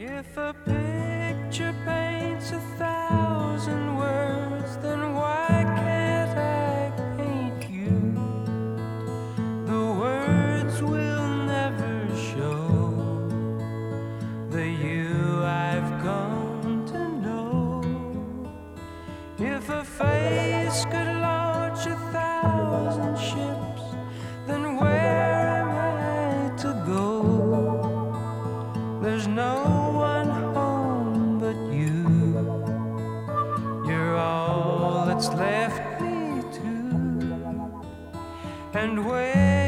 If a picture paints a thousand words, the you I've come to know. If a face could launch a thousand ships, then where am I to go? There's no one home but you. You're all that's left me to. And when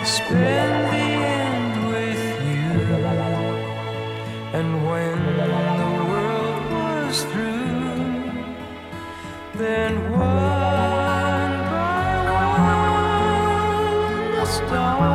I'd spend the end with you. And when the world was through, then one by one the stars